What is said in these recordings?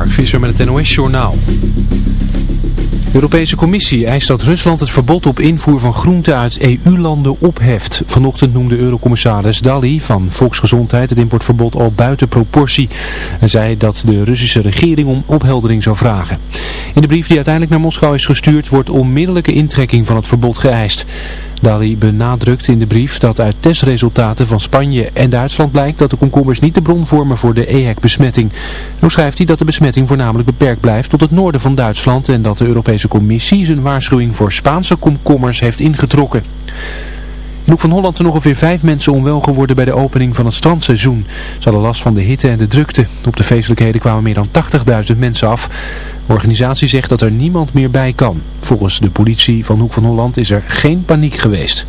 Mark Visser met het NOS-journaal. De Europese Commissie eist dat Rusland het verbod op invoer van groenten uit EU-landen opheft. Vanochtend noemde Eurocommissaris Dalli van Volksgezondheid het importverbod al buiten proportie. En zei dat de Russische regering om opheldering zou vragen. In de brief die uiteindelijk naar Moskou is gestuurd wordt onmiddellijke intrekking van het verbod geëist. Dali benadrukt in de brief dat uit testresultaten van Spanje en Duitsland blijkt dat de komkommers niet de bron vormen voor de EHEC-besmetting. Zo schrijft hij dat de besmetting voornamelijk beperkt blijft tot het noorden van Duitsland en dat de Europese Commissie zijn waarschuwing voor Spaanse komkommers heeft ingetrokken. Hoek van Holland zijn ongeveer vijf mensen onwel geworden bij de opening van het strandseizoen. Ze hadden last van de hitte en de drukte. Op de feestelijkheden kwamen meer dan 80.000 mensen af. De organisatie zegt dat er niemand meer bij kan. Volgens de politie van Hoek van Holland is er geen paniek geweest.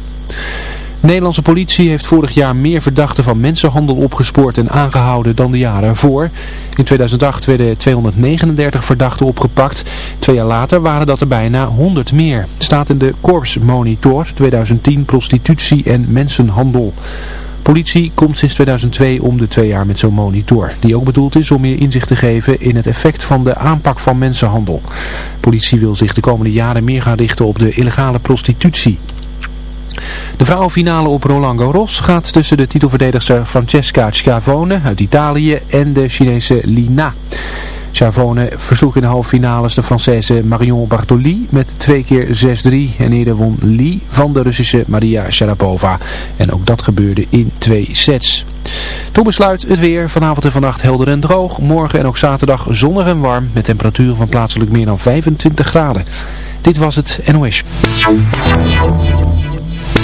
De Nederlandse politie heeft vorig jaar meer verdachten van mensenhandel opgespoord en aangehouden dan de jaren ervoor. In 2008 werden 239 verdachten opgepakt. Twee jaar later waren dat er bijna 100 meer. Staat in de Corps Monitor 2010 prostitutie en mensenhandel. Politie komt sinds 2002 om de twee jaar met zo'n monitor, die ook bedoeld is om meer inzicht te geven in het effect van de aanpak van mensenhandel. Politie wil zich de komende jaren meer gaan richten op de illegale prostitutie. De vrouwenfinale op Roland Garros gaat tussen de titelverdedigster Francesca Schiavone uit Italië en de Chinese Lina. Schiavone versloeg in de halve finales de Française Marion Bartoli met twee keer 6-3 en eerder won Li van de Russische Maria Sharapova. En ook dat gebeurde in twee sets. Toen besluit het weer vanavond en vannacht helder en droog. Morgen en ook zaterdag zonnig en warm met temperaturen van plaatselijk meer dan 25 graden. Dit was het NOS.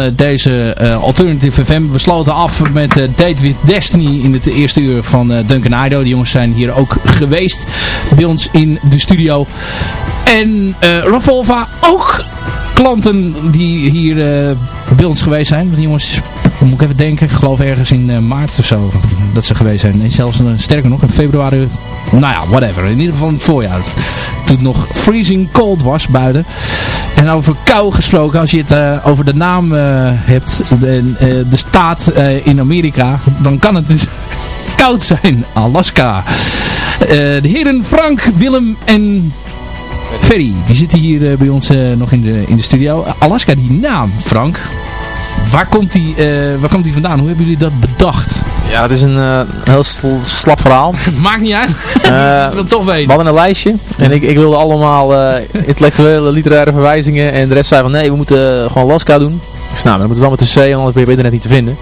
Uh, deze uh, Alternative FM. We sloten af met Date with Destiny in het eerste uur van Duncan Ido. Die jongens zijn hier ook geweest bij ons in de studio. En Ravolva ook klanten die hier bij ons geweest zijn. Die jongens moet ik even denken. Ik geloof ergens in maart of zo dat ze geweest zijn. Nee, zelfs uh, sterker nog in februari. Nou ja, whatever. In ieder geval in het voorjaar. Toen nog freezing cold was buiten. En over kou gesproken. Als je het uh, over de naam hebt. De, de staat in Amerika. Dan kan het dus koud zijn. Alaska. de heren Frank, Willem en Ferry. Die zitten hier bij ons nog in de, in de studio. Alaska, die naam Frank. Waar komt, die, uh, waar komt die vandaan? Hoe hebben jullie dat bedacht? Ja, het is een uh, heel slap verhaal. Maakt niet uit. Uh, wil toch weten. We hadden een lijstje. En ik, ik wilde allemaal intellectuele, literaire verwijzingen. En de rest zei van nee, we moeten gewoon Laska doen. Ik zei, nou, dan moeten we wel met een C, anders ben je op internet niet te vinden.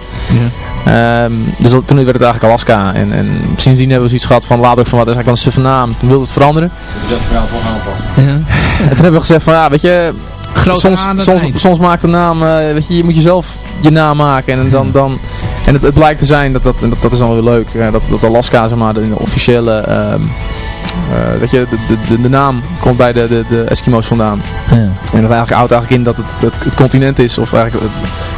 Ja. Um, dus toen werd het eigenlijk Alaska. En, en sindsdien hebben we zoiets gehad van, laat ook van wat is eigenlijk wel een suffe naam. Toen wilde het veranderen. Dus dat verhaal voor aanpassen. Ja. En toen hebben we gezegd van, ja, weet je, soms, soms, soms, maakt de naam, uh, weet je, je moet jezelf je naam maken en dan, dan en het, het blijkt te zijn, dat, dat, dat, dat is dan weer leuk, uh, dat, dat Alaska, zeg maar, de, officiële, uh, weet je, de, de, de, naam komt bij de, de, de Eskimo's vandaan. Ja. En dat eigenlijk houdt eigenlijk in dat het, het, het continent is, of eigenlijk,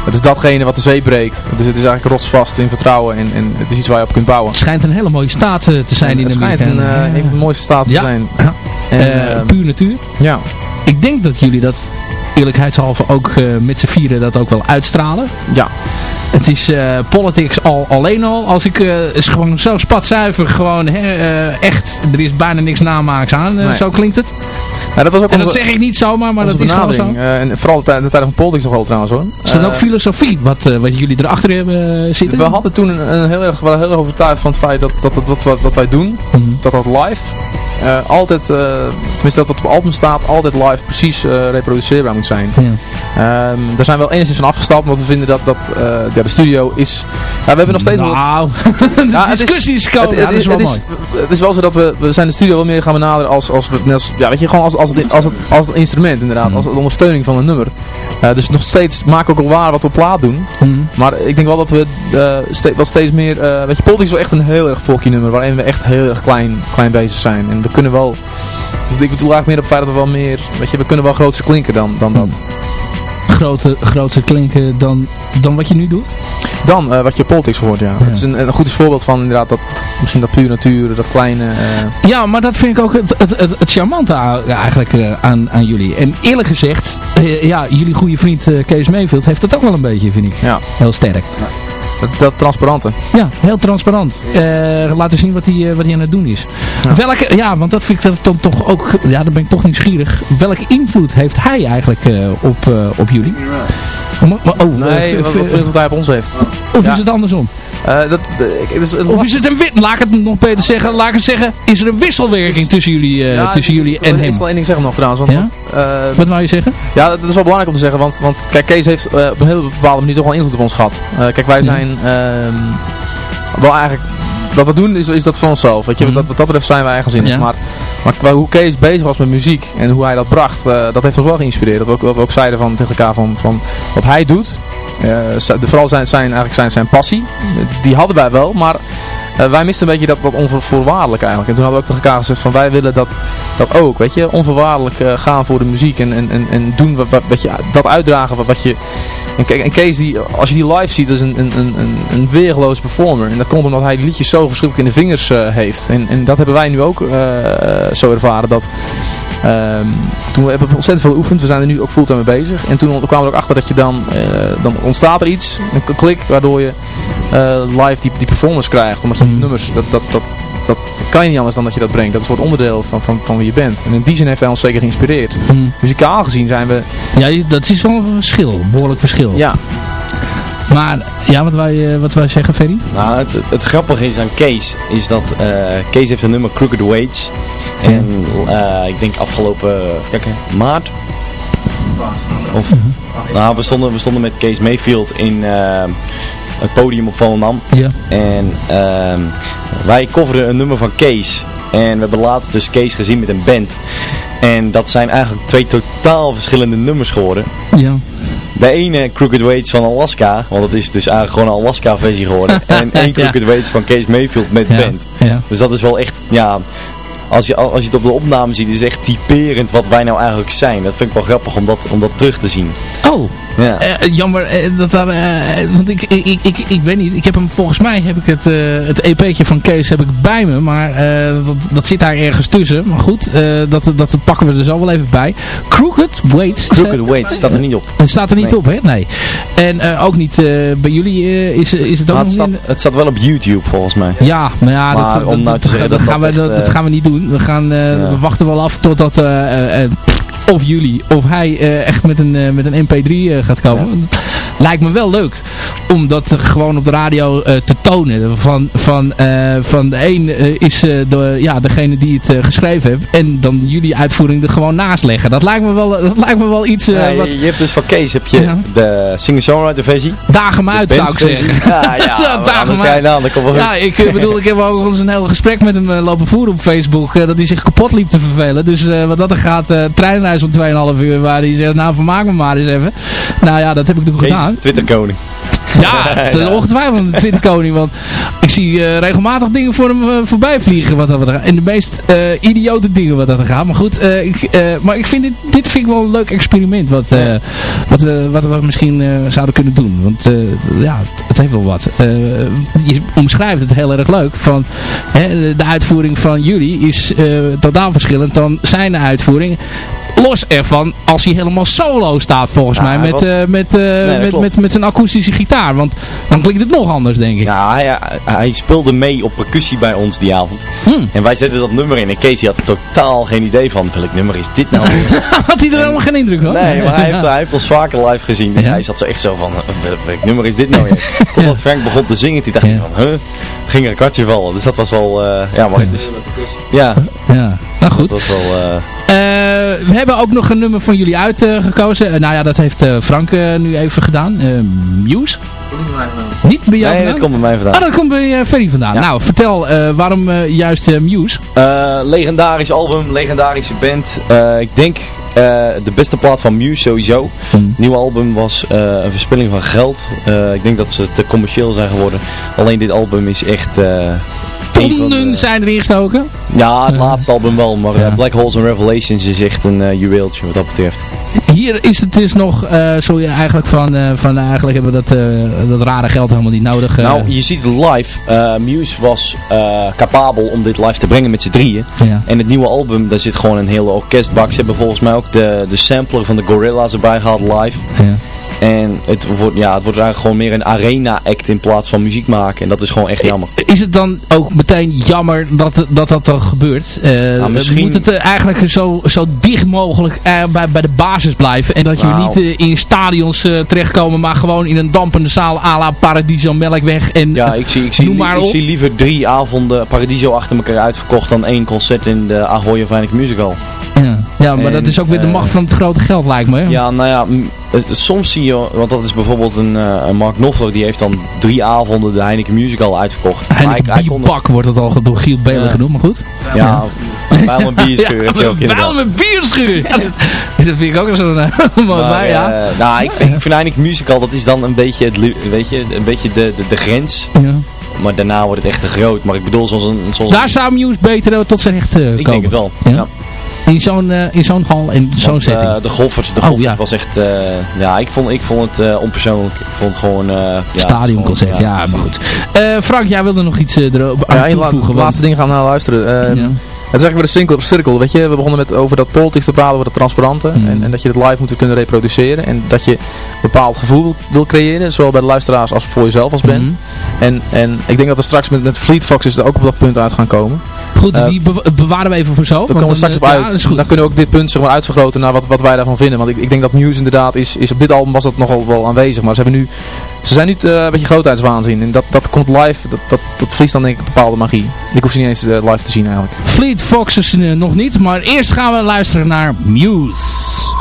het, is datgene wat de zee breekt. Dus het is eigenlijk rotsvast in vertrouwen en, en het is iets waar je op kunt bouwen. Het schijnt een hele mooie staat te zijn in de Het schijnt een, een van de mooiste staten te zijn. Ja. En, uh, puur natuur. Ja. Ik denk dat jullie dat eerlijkheidshalve ook uh, met z'n vieren dat ook wel uitstralen. Ja. Het is uh, politics al alleen al. Als ik uh, is gewoon zo spatzuiver gewoon echt, er is bijna niks namaaks aan. Nee. Zo klinkt het. Ja, dat was ook en dat zeg ik niet zomaar, maar dat is gewoon zo. en vooral de tijd, van politics nog wel trouwens hoor. Is dat ook filosofie wat, wat jullie erachter hebben zitten? We hadden toen een, een heel erg, wel heel erg overtuigd van het feit dat, dat, dat, dat, dat, dat wij doen, mm -hmm. dat dat live altijd, tenminste dat het op album staat, altijd live precies reproduceerbaar zijn. Ja. Um, daar zijn we wel enigszins van afgestapt, omdat we vinden dat, dat ja, de studio is... Ja, we hebben nog steeds nou, wel... de discussie is komen. Het, het, is, het, is, het is wel zo dat we, we zijn de studio wel meer gaan benaderen als, als, als ja, weet je, gewoon als, als, het, als, het, als het instrument inderdaad, mm. als de ondersteuning van een nummer. dus nog steeds maken we ook al waar wat we op plaat doen. Mm. Maar ik denk wel dat we ste dat steeds meer... weet je, Politics is wel echt een heel erg folky nummer, waarin we echt heel erg klein, klein bezig zijn. En we kunnen wel... Ik bedoel eigenlijk meer op we wel meer... Weet je, we kunnen wel groter klinken dan, dan dat. Groter, groter klinken dan, dan wat je nu doet? Dan uh, wat je politics hoort, ja. Het is een, een goed voorbeeld van inderdaad dat, misschien dat puur natuur, dat kleine... Uh... Ja, maar dat vind ik ook het, het, het, het charmante eigenlijk uh, aan, aan jullie. En eerlijk gezegd, ja, jullie goede vriend Kees Mayfield heeft dat ook wel een beetje, vind ik. Ja. Heel sterk. Ja. Dat, dat transparante. Ja, heel transparant. Uh, laten zien wat hij, uh, wat hij aan het doen is. Ja. Welke, ja, want dat vind ik dan toch ook, ja, dan ben ik toch nieuwsgierig. Welke invloed heeft hij eigenlijk uh, op, op jullie? Maar, oh, nee, wat, wat hij op ons heeft. Of ja. is het andersom? Uh, dat, dus, het of is het een wit? Laat ik het nog beter zeggen. Laat ik het zeggen. Is er een wisselwerking tussen jullie, uh, ja, tussen jullie en hem? Ik wil één ding zeggen nog trouwens. Want, ja? uh, Wat wou je zeggen? Ja, dat is wel belangrijk om te zeggen. Want, want kijk, Kees heeft op een hele bepaalde manier toch wel invloed op ons gehad. kijk, wij zijn ehm, wel eigenlijk wat we doen is, is dat voor onszelf. Weet je? Mm wat, dat betreft zijn wij eigenzinnig. Ja. Maar, hoe Kees bezig was met muziek en hoe hij dat bracht, uh, dat heeft ons wel geïnspireerd. Dat we ook, dat ook zeiden van, tegen elkaar van, van wat hij doet. Uh, vooral zijn, zijn, eigenlijk zijn, zijn passie. Die hadden wij wel, maar uh, wij misten een beetje dat wat onvoorwaardelijk eigenlijk. En toen hadden we ook tegen elkaar gezegd van wij willen dat, dat ook. Weet je, onvoorwaardelijk uh, gaan voor de muziek en, en, en, en doen wat, wat, je, dat uitdragen wat, wat je... En, en Kees, die, als je die live ziet, is een, een, een, een weergeloos performer. En dat komt omdat hij liedjes zo verschrikkelijk in de vingers uh, heeft. En, en dat hebben wij nu ook zo ervaren. Dat, Um, toen we hebben ontzettend veel geoefend. We zijn er nu ook fulltime mee bezig. En toen kwamen we er ook achter dat je dan, uh, dan ontstaat er iets, een klik, waardoor je uh, live die, die performance krijgt. Omdat je mm. nummers, dat, dat, dat, dat, kan je niet anders dan dat je dat brengt. Dat is een soort onderdeel van, van, van wie je bent. En in die zin heeft hij ons zeker geïnspireerd. Mm. Muzikaal gezien zijn we... Ja, dat is wel een verschil. Een behoorlijk verschil. Ja. Maar, ja, wat wij, wat wij zeggen, Ferry? Nou, het, het, het, grappige is aan Kees, is dat uh, Kees heeft een nummer Crooked Wage. En uh, ik denk afgelopen, kijken, maart. Of, nou, we stonden, we stonden met Kees Mayfield in uh, het podium op Volendam. Ja. En uh, wij coverden een nummer van Kees. En we hebben laatst dus Kees gezien met een band. En dat zijn eigenlijk twee totaal verschillende nummers geworden. Ja. De ene Crooked Waits van Alaska, want het is dus eigenlijk gewoon een Alaska versie geworden. en één Crooked Waits van Kees Mayfield met band. Ja. Dus dat is wel echt, ja, als je, als je het op de opname ziet, is het echt typerend wat wij nou eigenlijk zijn. Dat vind ik wel grappig om dat, om dat terug te zien. Oh, ja. Uh, jammer uh, dat uh, want ik, ik, ik, ik weet niet, ik heb hem volgens mij heb ik het, het EP'tje van Kees heb ik bij me, maar dat, dat zit daar ergens tussen. Maar goed, dat, dat pakken we er zo wel even bij. Crooked Weights. Crooked Weights staat er niet op. Het staat er niet nee. op, hè? Nee. En ook niet bij jullie is, is het ook het staat, het staat wel op YouTube volgens mij. Ja, maar ja, maar dat, dat, dat, zeggen, dat, gaan we, dat, gaan we niet doen. We, gaan, ja. we wachten wel af totdat of jullie of hij echt met een, met een mp3 uh, gaat komen. Ja. Lijkt me wel leuk om dat gewoon op de radio te tonen. Van, van, van de een is de, ja, degene die het geschreven heeft. En dan jullie uitvoering er gewoon naast leggen. Dat lijkt me wel, dat lijkt me wel iets... Ja, wat... je, hebt dus van Kees heb je ja. de singer-songwriter versie. Dagen me uit zou ik zeggen. Ja, ja, ja dagen me uit. Aan, ja, ik bedoel, ik heb ook eens een heel gesprek met hem lopen voeren op Facebook. dat hij zich kapot liep te vervelen. Dus wat dat er gaat, treinreis om 2,5 uur waar hij zegt, nou vermaak me maar eens even. Nou ja, dat heb ik toen gedaan. Twitter koning. Ja, het is ongetwijfeld de Twitter koning, want ik zie uh, regelmatig dingen voor hem uh, voorbij vliegen wat dat. En de meest uh, idiote dingen wat dat er gaat. Maar goed, ik, maar ik vind dit, dit vind ik wel een leuk experiment wat, wat, we, wat we misschien zouden kunnen doen. Want ja, het heeft wel wat. je omschrijft het heel erg leuk. Van, hè, de uitvoering van jullie is totaal verschillend dan zijn uitvoering. Los ervan, als hij helemaal solo staat volgens ja, mij met, was... met, met, met, met zijn akoestische gitaar. Want dan klinkt het nog anders, denk ik. Ja, hij, hij speelde mee op percussie bij ons die avond. Hmm. En wij zetten dat nummer in. En Casey had er totaal geen idee van. Welk nummer is dit nou? had hij er helemaal geen indruk van? Nee, maar hij heeft, hij heeft ons vaker live gezien. Dus ja. hij zat zo echt zo van, welk nummer is dit nou weer? Totdat Frank begon te zingen. Die dacht ja. van, huh? Ging er een kwartje vallen. Dus dat was wel, uh, ja, maar het is... Ja. Ja. Nou goed. Dat was wel... Uh... we hebben ook nog een nummer van jullie uitgekozen. Uh, nou ja, dat heeft Frank nu even gedaan. Muse. Niet bij jou nee, vandaan? dat komt bij mij vandaan. Ah, dat komt bij uh, Ferry vandaan. Ja. Nou, vertel, waarom juist Muse? legendarisch album, legendarische band. ik denk de beste plaat van Muse sowieso. Hmm. Nieuw album was een verspilling van geld. ik denk dat ze te commercieel zijn geworden. Alleen dit album is echt tonnen zijn erin gestoken. Ja, het laatste album wel, maar ja. Black Holes and Revelations is echt een uh, juweeltje wat dat betreft. Hier is het dus nog zo eigenlijk van, van eigenlijk hebben we dat, dat rare geld helemaal niet nodig. Nou, je ziet het live. Muse was capabel om dit live te brengen met z'n drieën. Ja. En het nieuwe album, daar zit gewoon een hele orkestbak. Ze hebben volgens mij ook de, de sampler van de Gorilla's erbij gehad live. Ja. En het wordt, ja, het wordt eigenlijk gewoon meer een arena-act in plaats van muziek maken. En dat is gewoon echt jammer. Is het dan ook meteen jammer dat dat, dat dan gebeurt? Uh, nou, misschien... Moet het eigenlijk zo, zo dicht mogelijk uh, bij, bij de basis blijven? En dat je nou. niet uh, in stadions terechtkomen, maar gewoon in een dampende zaal à la Paradiso Melkweg. En, ja, ik zie, ik, zie, ik zie liever drie avonden Paradiso achter elkaar uitverkocht dan één concert in de Ahoy of Musical. Ja, ja maar en, dat is ook weer de macht van het grote geld lijkt me. Ja, nou ja, soms zie je, want dat is bijvoorbeeld een, uh, een Mark Knopfler, die heeft dan drie avonden de Heineken Musical uitverkocht. Heineken hij, bierbak wordt het al door Giel Belen genoemd, maar goed. Ja, ja. een bierschuur. Ja, een bierschuur! Ja, dat, dat, vind ik ook zo'n uh, maar, ja. Uh, nou, ik vind, ik vind Heineken Musical, dat is dan een beetje, het, weet je, een beetje de, de, de grens. Ja. Maar daarna wordt het echt te groot. Maar ik bedoel, zoals een... Zoals Daar zou Muse beter tot zijn recht komen. Ik denk het wel, ja. In zo'n uh, in zo'n hal, in zo'n setting? Uh, de Goffert, de Goffert oh, ja. was echt, uh, ja, ik vond, ik vond het onpersoonlijk. Ik vond het gewoon, ja, Stadionconcert, ja, ja, maar goed. Frank, jij wilde nog iets erop aan ja, toevoegen? La laatste ding gaan we naar luisteren. Het is eigenlijk weer een cirkel, weet je. We begonnen met over dat politics te praten, over dat transparante. Mm. En, en, dat je het live moet kunnen reproduceren. En dat je een bepaald gevoel wil creëren, zowel bij de luisteraars als voor jezelf als band. Mm. En, en ik denk dat we straks met, met Fleet Foxes er ook op dat punt uit gaan komen. Goed, uh, die bewaren we even voor zo. Daar komen we straks op uit. Ja, dan kunnen we ook dit punt zeg maar, uitvergroten naar wat, wat wij daarvan vinden. Want ik, ik denk dat Muse inderdaad is, is op dit album was dat nogal wel aanwezig. Maar ze, hebben nu, ze zijn nu uh, een beetje grootheidswaanzin. En dat, dat komt live, dat, dat, dat dan denk ik bepaalde magie. Ik hoef ze niet eens uh, live te zien eigenlijk. Fleet Foxes uh, nog niet, maar eerst gaan we luisteren naar Muse.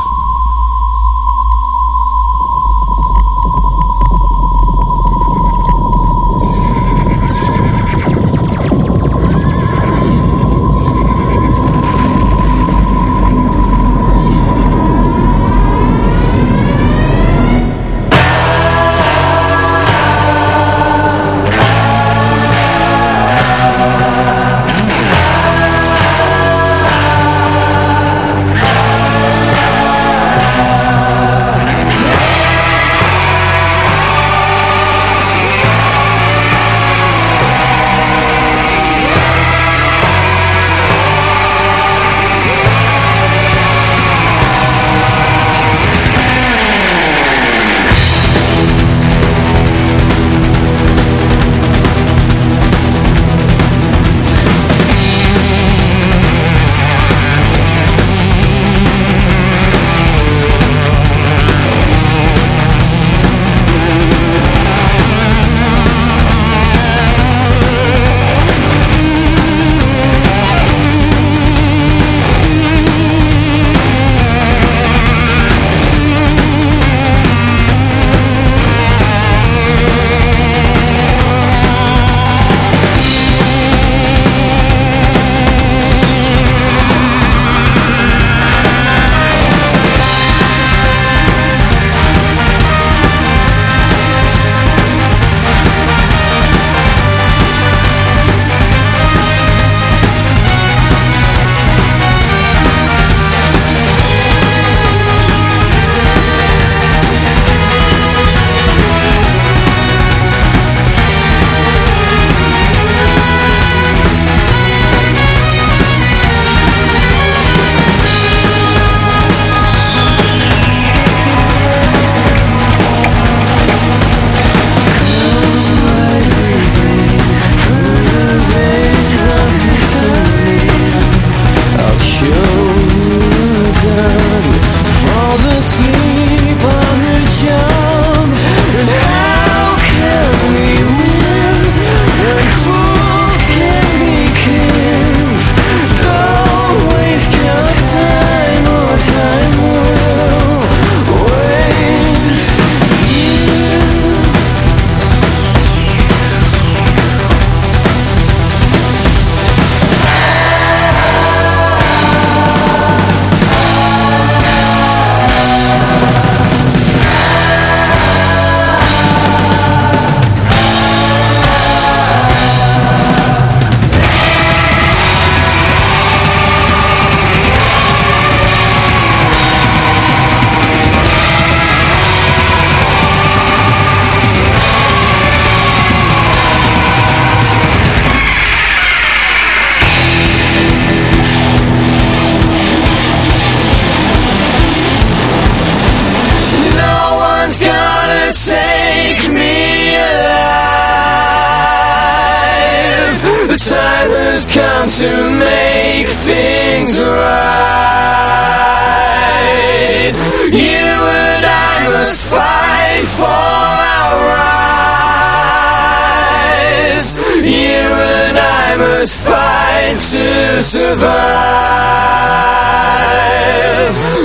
must fight to survive.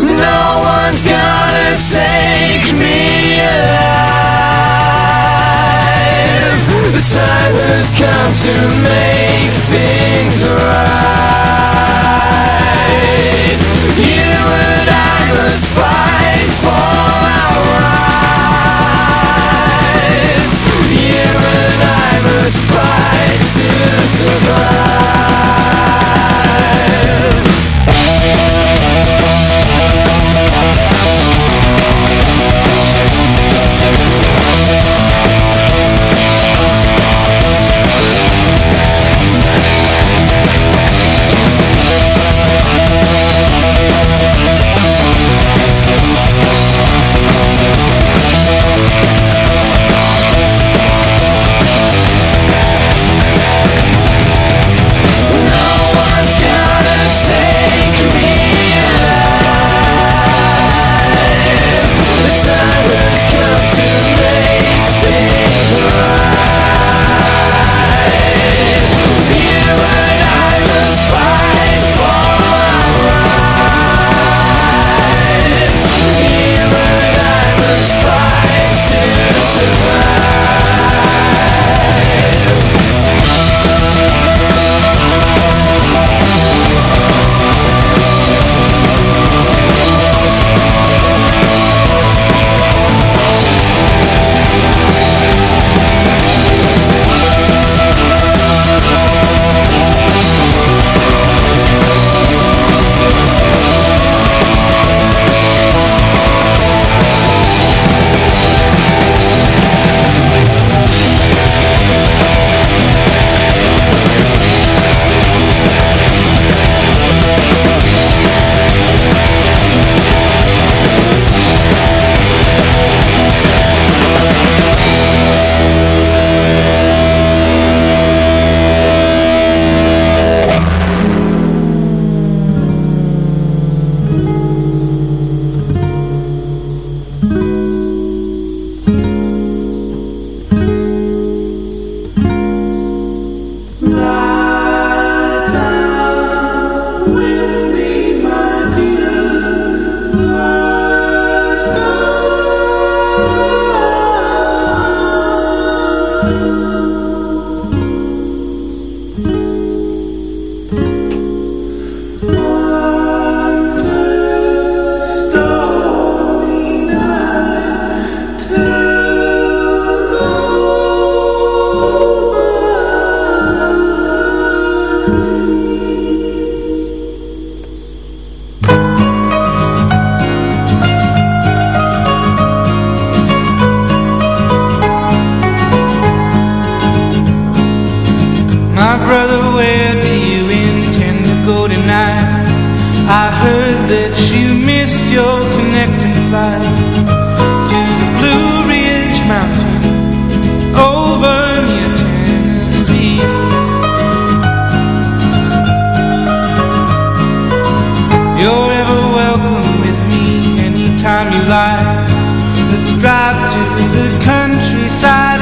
No one's gonna take me alive. The time has come to make things right. You and I must fight for. just fight to survive. time you like. Let's drive to the countryside.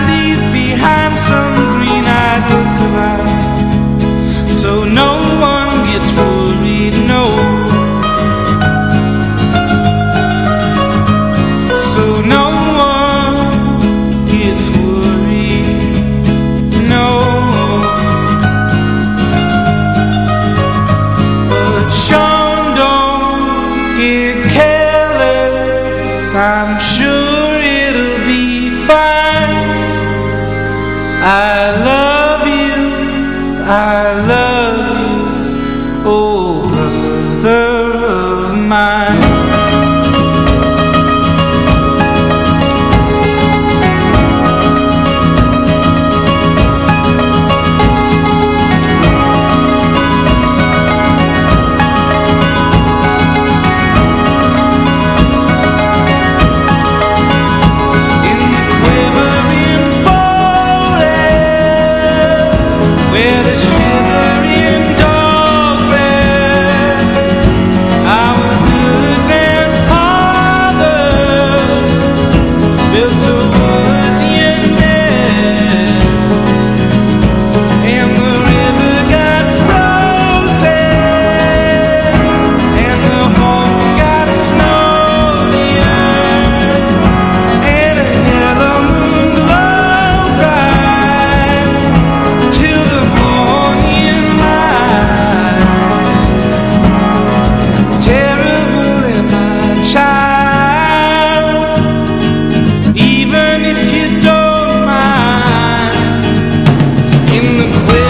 in the clear.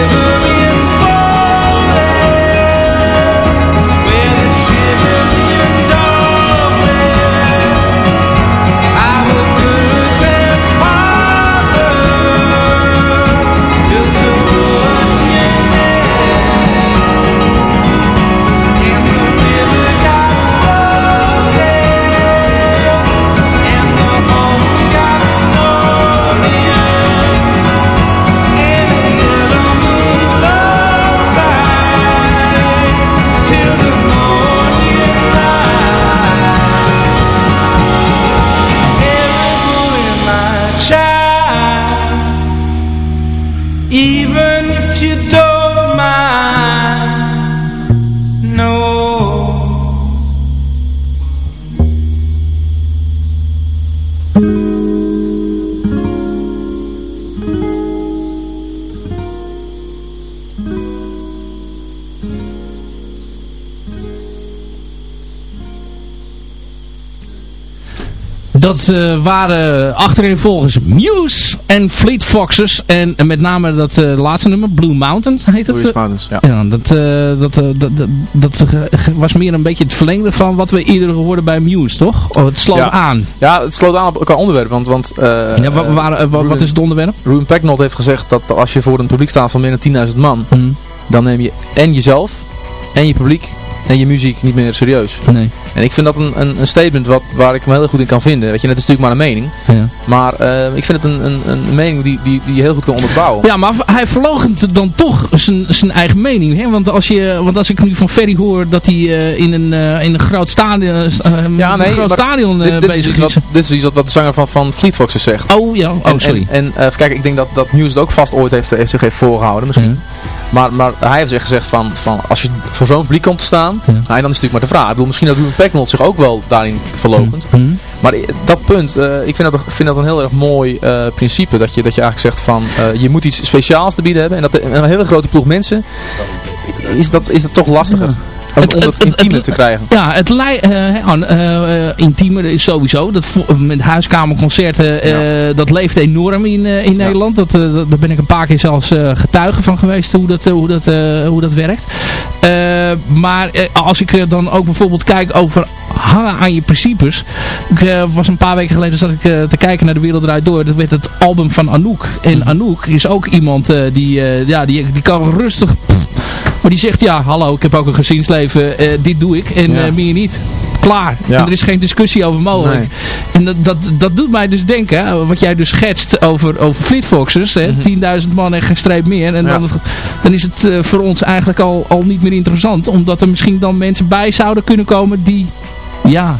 Dat uh, waren achterin Muse en Fleet Foxes. En, met name dat uh, laatste nummer, Blue Mountains heet het. Blue Mountains, ja. ja dat, dat, dat, dat, was meer een beetje het verlengde van wat we eerder hoorden bij Muse, toch? Oh, het sloot aan. Ja, het sloot aan op elkaar onderwerp. Want, want, ja, wat, is het onderwerp? Ruben Pecknold heeft gezegd dat als je voor een publiek staat van meer dan 10.000 man, mm. dan neem je en jezelf en je publiek en je muziek niet meer serieus. Nee. En ik vind dat een, een, een, statement wat, waar ik me heel goed in kan vinden. Weet je, het is natuurlijk maar een mening. Ja. Maar uh, ik vind het een, een, een mening die, die, die je heel goed kan onderbouwen. Ja, maar hij verlogent dan toch zijn, zijn eigen mening. Hè? Want, als je, want als ik nu van Ferry hoor dat hij uh, in, een, uh, in een groot stadion, ja, nee, een groot stadion dit, dit bezig is. Wat, dit is iets wat, wat de zanger van, van Fleet Foxes zegt. Oh ja, oh sorry. En, en kijk, ik denk dat, dat News het ook vast ooit heeft, heeft zich heeft voorgehouden misschien. Ja. Maar, maar hij heeft zich gezegd van, van als je voor zo'n publiek komt te staan, ja. nou, dan is het natuurlijk maar de vraag. Ik bedoel, misschien dat Ruben Pecknold zich ook wel daarin verlopend. Mm -hmm. Maar dat punt, uh, ik vind dat, vind dat een heel erg mooi uh, principe. Dat je, dat je eigenlijk zegt van, uh, je moet iets speciaals te bieden hebben. En dat een hele grote ploeg mensen, is dat, is dat toch lastiger. Ja het, om het, intiemer te krijgen. Ja, het uh, intiemer is sowieso. Dat, met huiskamerconcerten, ja. dat leeft enorm in, in. Nederland. Dat, dat, daar ben ik een paar keer zelfs getuige van geweest hoe dat, hoe dat, hoe dat werkt. maar als ik dan ook bijvoorbeeld kijk over hangen aan je principes. Ik was een paar weken geleden zat ik te kijken naar De Wereld Draait Door. Dat werd het album van Anouk. En mhm. Anouk is ook iemand die, ja, die, die kan rustig... Pff, maar die zegt, ja, hallo, ik heb ook een gezinsleven, dit doe ik en ja. meer niet. Klaar. Ja. En er is geen discussie over mogelijk. Nee. En dat, dat, dat doet mij dus denken, wat jij dus schetst over, over Fleet Foxes, mm -hmm. 10.000 man en geen streep meer. En ja. dan, dan is het uh, voor ons eigenlijk al, al niet meer interessant, omdat er misschien dan mensen bij zouden kunnen komen die, ja...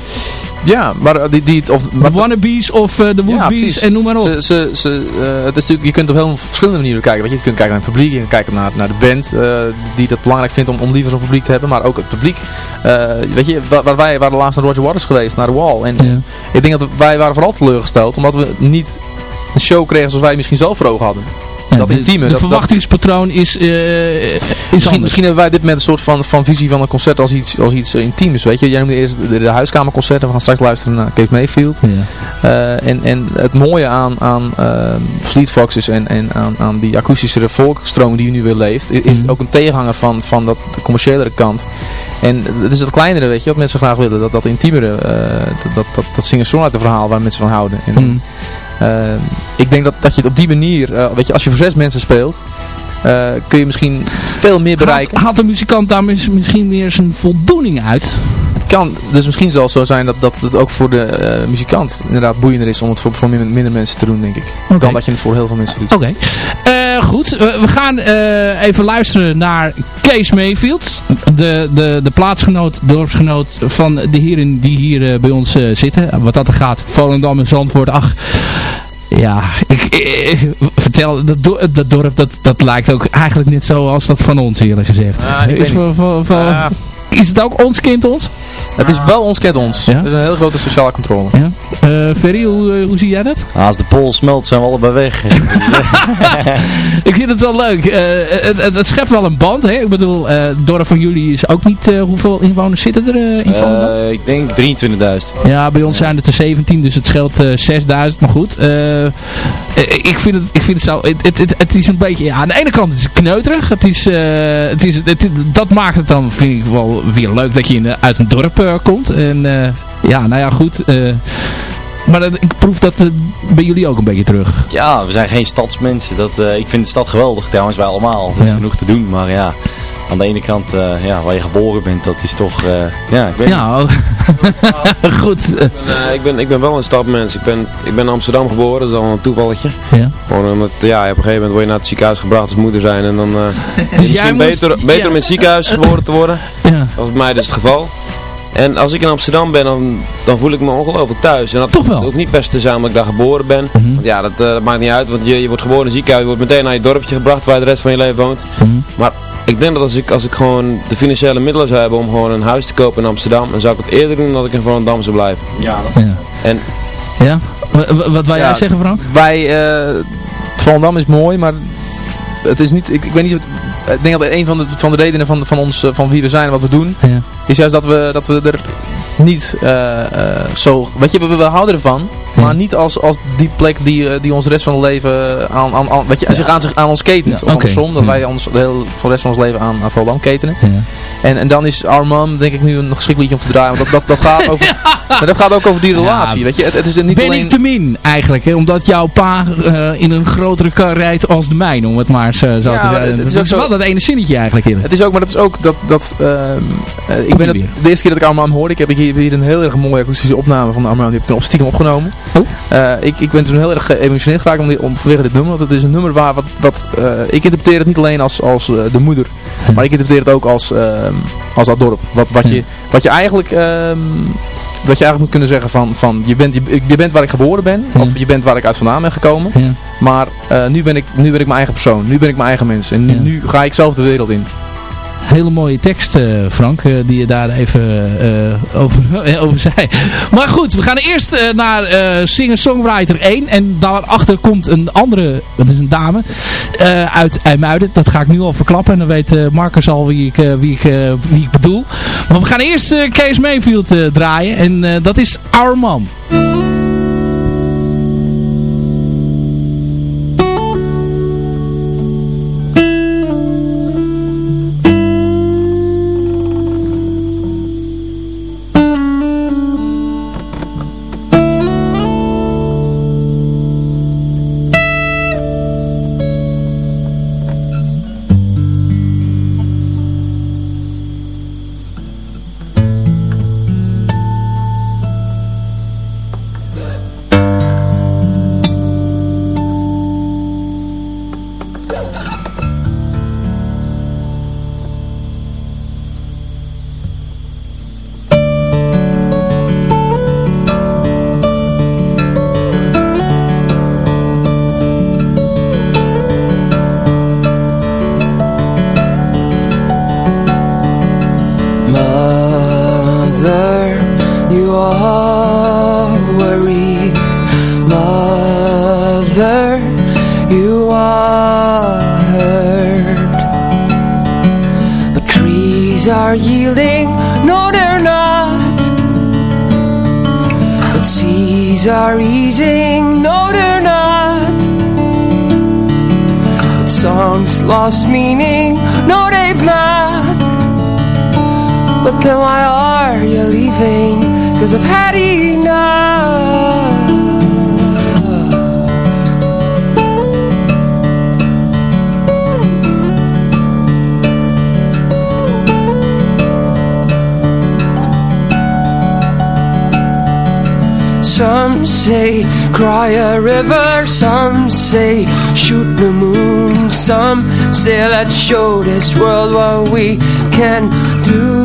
Ja, maar die, die of maar de wannabes of uh, de woodbees ja, en noem maar op. Ze, ze, ze, uh, het is natuurlijk, je kunt op heel verschillende manieren kijken. Weet je, je kunt kijken naar het publiek, je kunt kijken naar, naar de band uh, die dat belangrijk vindt om, om liever zo'n publiek te hebben, maar ook het publiek. weet je, waar, waar wij waren laatst naar Roger Waters geweest, naar de Wall. En ja. ik denk dat wij waren vooral teleurgesteld, omdat we niet een show kregen zoals wij misschien zelf voor ogen hadden dat de, intieme. Dat, verwachtingspatroon is, uh, is misschien, misschien, hebben wij dit met een soort van, van visie van een concert als iets, als iets uh, intiems. Weet je, jij noemde eerst de, de huiskamerconcerten. We gaan straks luisteren naar Kees Mayfield. Ja. Uh, en, en het mooie aan, aan Fleet Foxes en, en aan, aan die akoestische volkstroom die nu weer leeft, is, is mm. ook een tegenhanger van, van dat de commerciële kant. En het is het kleinere, weet je, wat mensen graag willen. Dat, dat intiemere, dat, dat, dat, dat singer-songwriter verhaal waar mensen van houden. En, mm. Uh, ik denk dat, dat je het op die manier, weet je, als je voor zes mensen speelt, uh, kun je misschien veel meer bereiken. Haalt, haalt de muzikant daar misschien weer zijn voldoening uit? Het kan dus misschien zal zo zijn dat, dat het ook voor de muzikant inderdaad boeiender is om het voor, voor minder, minder, mensen te doen, denk ik. Okay. Dan dat je het voor heel veel mensen doet. Oké. Okay. goed, we gaan even luisteren naar Kees Mayfield. De, de, de plaatsgenoot, dorpsgenoot van de heren die hier bij ons zitten. Wat dat er gaat, Volendam en Zandvoort. Ach, ja, ik, ik, vertel, dat, dat dorp dat, dat lijkt ook eigenlijk net zo als dat van ons eerlijk gezegd. Ja, is, is het ook ons kind ons? Het is wel ons kent ons. Ja? Het is een hele grote sociale controle. Ja. Uh, Ferry, hoe, uh, hoe zie jij dat? Ah, als de pool smelt zijn we allebei weg. ik vind het wel leuk. Uh, het, het, het, schept wel een band. Hè? Ik bedoel, het dorp van jullie is ook niet... hoeveel inwoners zitten er in Volendam? ik denk 23.000. Ja, bij ons zijn het er 17, dus het scheelt 6.000. Maar goed, ik, vind het, ik vind het zo... Het, het, het, is een beetje... Ja, aan de ene kant is het kneuterig. Het is, het is, het, dat maakt het dan, vind ik wel weer leuk dat je in, uit een dorp uh, komt. En uh, ja, nou ja, goed. Maar dat, ik proef dat bij jullie ook een beetje terug. Ja, we zijn geen stadsmensen. Dat, ik vind de stad geweldig trouwens, wij allemaal. Er is ja. genoeg te doen, maar ja aan de ene kant, uh, ja, waar je geboren bent, dat is toch, uh, ja, ik weet ja, goed. Ik ben, uh, ik, ben, ik ben wel een stadmens. Ik ben, ik ben in Amsterdam geboren, dat is al een toevalletje. Ja. Gewoon omdat, ja, op een gegeven moment word je naar het ziekenhuis gebracht als moeder zijn en dan dus is het beter, moest, beter ja. om in het ziekenhuis geboren te worden. Ja. Dat is bij mij dus het geval. En als ik in Amsterdam ben, dan, dan voel ik me ongelooflijk thuis. En dat Toch wel? hoeft niet best te zijn omdat ik daar geboren ben. Mm -hmm. Want ja, dat, uh, maakt niet uit, want je, je wordt geboren in een ziekenhuis, je wordt meteen naar je dorpje gebracht waar je de rest van je leven woont. Mm -hmm. Maar ik denk dat als ik, als ik gewoon de financiële middelen zou hebben om gewoon een huis te kopen in Amsterdam, dan zou ik het eerder doen dan dat ik in Volendam zou blijven. Ja, dat ja. En, ja? W wat wil ja, jij zeggen Frank? Wij, uh, Volendam is mooi, maar het is niet, ik, ik weet niet, ik denk dat een van de, van de redenen van, van ons, van wie we zijn en wat we doen, ja. is juist dat we, dat we er niet eh, eh, zo... Weet je, we, we houden ervan. Maar niet als, als die plek die, eh, die ons de rest van het leven aan... aan, aan weet je, zich, aan, zich aan ons Of oké. andersom, dat Ja. wij ons de, heel, voor de rest van ons leven aan, aan Volendam ketenen. En, en dan is Our Mom denk ik nu een geschikt liedje om te draaien. Want dat, dat, dat, gaat, over, maar dat gaat ook over die relatie. weet je, het, het is niet ben alleen... ik te min eigenlijk, hè? omdat jouw pa eh, in een grotere kar rijdt als de mijne, om het maar zo, zo Ja, te zeggen. het is ook zo- wel dat ene zinnetje eigenlijk in. Het is ook, maar dat is ook dat, dat ehm, eh, ik ben de eerste keer dat ik Armam hoorde, ik heb hier, hier een heel erg mooie akoestische opname van Armam, die heb ik toen op stiekem opgenomen. Eh, ik, ik ben toen heel erg geëmotioneerd geraakt om, die- om, vanwege dit nummer, want het is een nummer waar, wat, wat eh, ik interpreteer het niet alleen als, als eh, de moeder, maar ik interpreteer het ook als, ehm, als dat dorp. Wat, wat, je, wat je eigenlijk... ehm, wat je eigenlijk moet kunnen zeggen van, van je, bent, je, je bent waar ik geboren ben, Ja. of je bent waar ik uit vandaan ben gekomen. Ja. Maar nu, ben ik, nu ben ik mijn eigen persoon, nu ben ik mijn eigen mens. En nu, Ja. nu ga ik zelf de wereld in. Hele mooie tekst, eh, Frank, eh, die je daar even eh, over, over zei. Maar goed, we gaan eerst naar singer-songwriter 1. En daarachter komt een andere, dat is een dame, uit IJmuiden. Dat ga ik nu al verklappen. En dan weet Marcus al wie ik, wie, ik, wie ik bedoel. Maar we gaan eerst Kees Mayfield draaien. En dat is Our Mom. Show this world what we can do.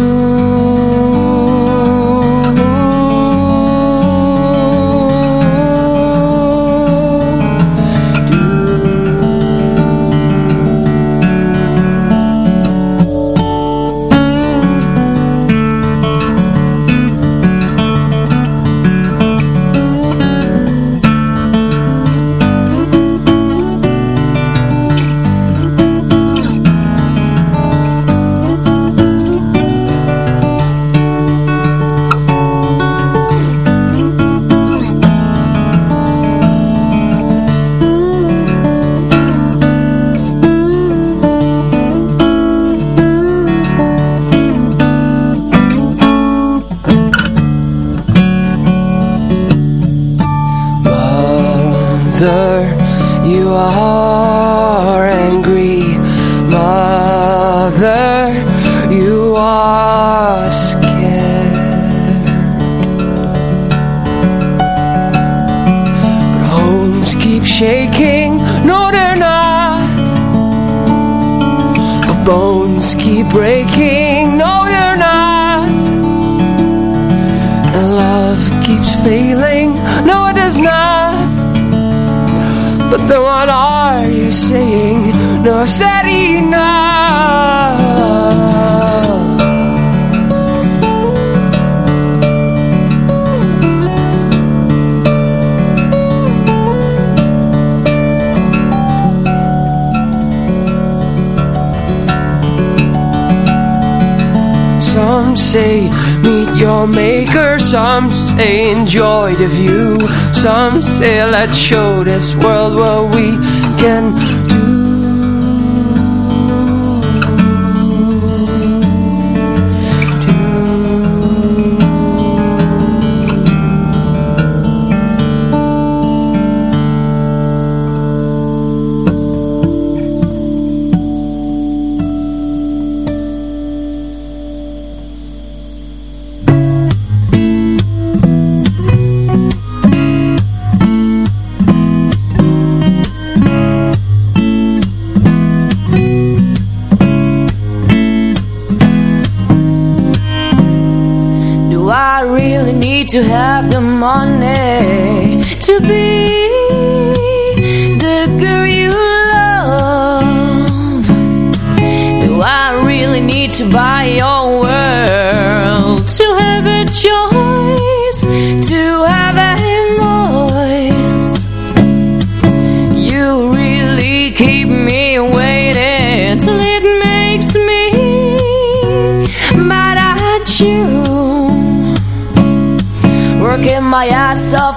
Enjoy the view. Some say let's show this world what we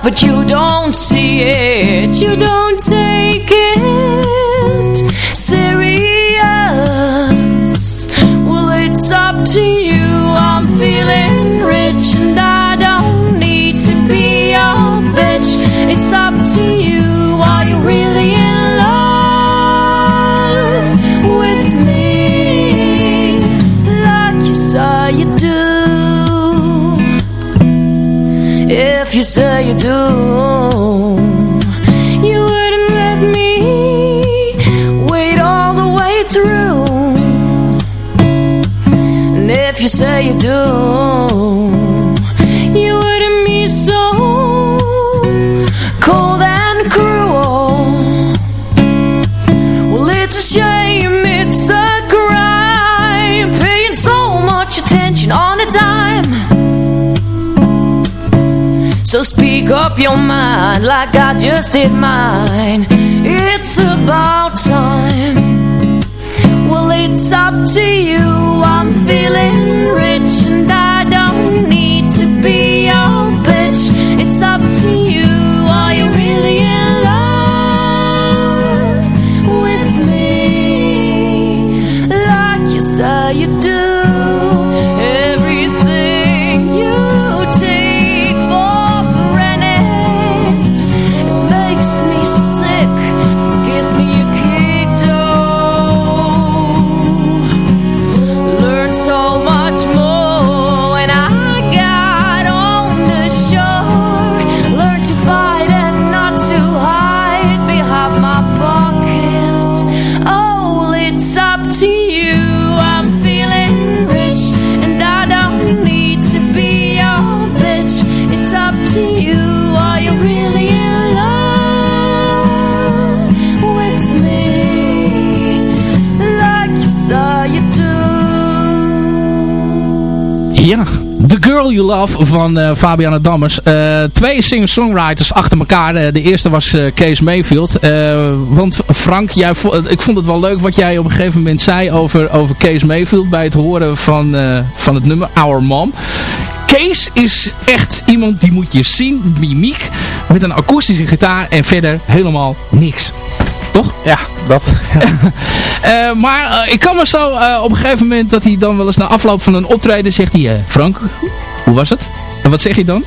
but you don't see it. You don't you wouldn't let me wait all the way through. And if you say you do speak up your mind like I just did mine. It's about time. Well, it's up to you. I'm feeling rich Girl You Love van eh Fabiana Dammers. Eh, twee singer-songwriters achter elkaar. Eh, de eerste was Kees Mayfield. Want Frank, jij ik vond het wel leuk wat jij op een gegeven moment zei over, over Kees Mayfield. Bij het horen van, van het nummer Our Mom. Kees is echt iemand die moet je zien, mimiek, met een akoestische gitaar en verder helemaal niks. Toch? Ja, dat. Eh, maar eh, ik kan me zo eh, op een gegeven moment dat hij dan wel eens na afloop van een optreden zegt hij, Frank, hoe was het? En wat zeg je dan?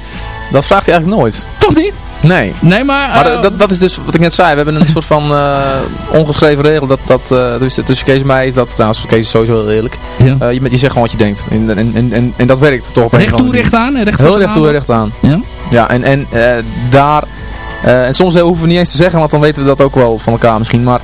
Dat vraagt hij eigenlijk nooit. Toch niet? Nee. Nee, maar... Maar dat, dat is dus wat ik net zei. We hebben een soort van ongeschreven regel. Dat, dat, dus tussen Kees en mij is dat, trouwens Kees is sowieso heel eerlijk. Ja. Je, zegt gewoon wat je denkt. En, en, en, en, dat werkt toch op een recht toe, recht aan. en Recht Heel recht toe, recht aan. Ja? Ja, en, en daar... eh, en soms hoeven we niet eens te zeggen, want dan weten we dat ook wel van elkaar misschien. Maar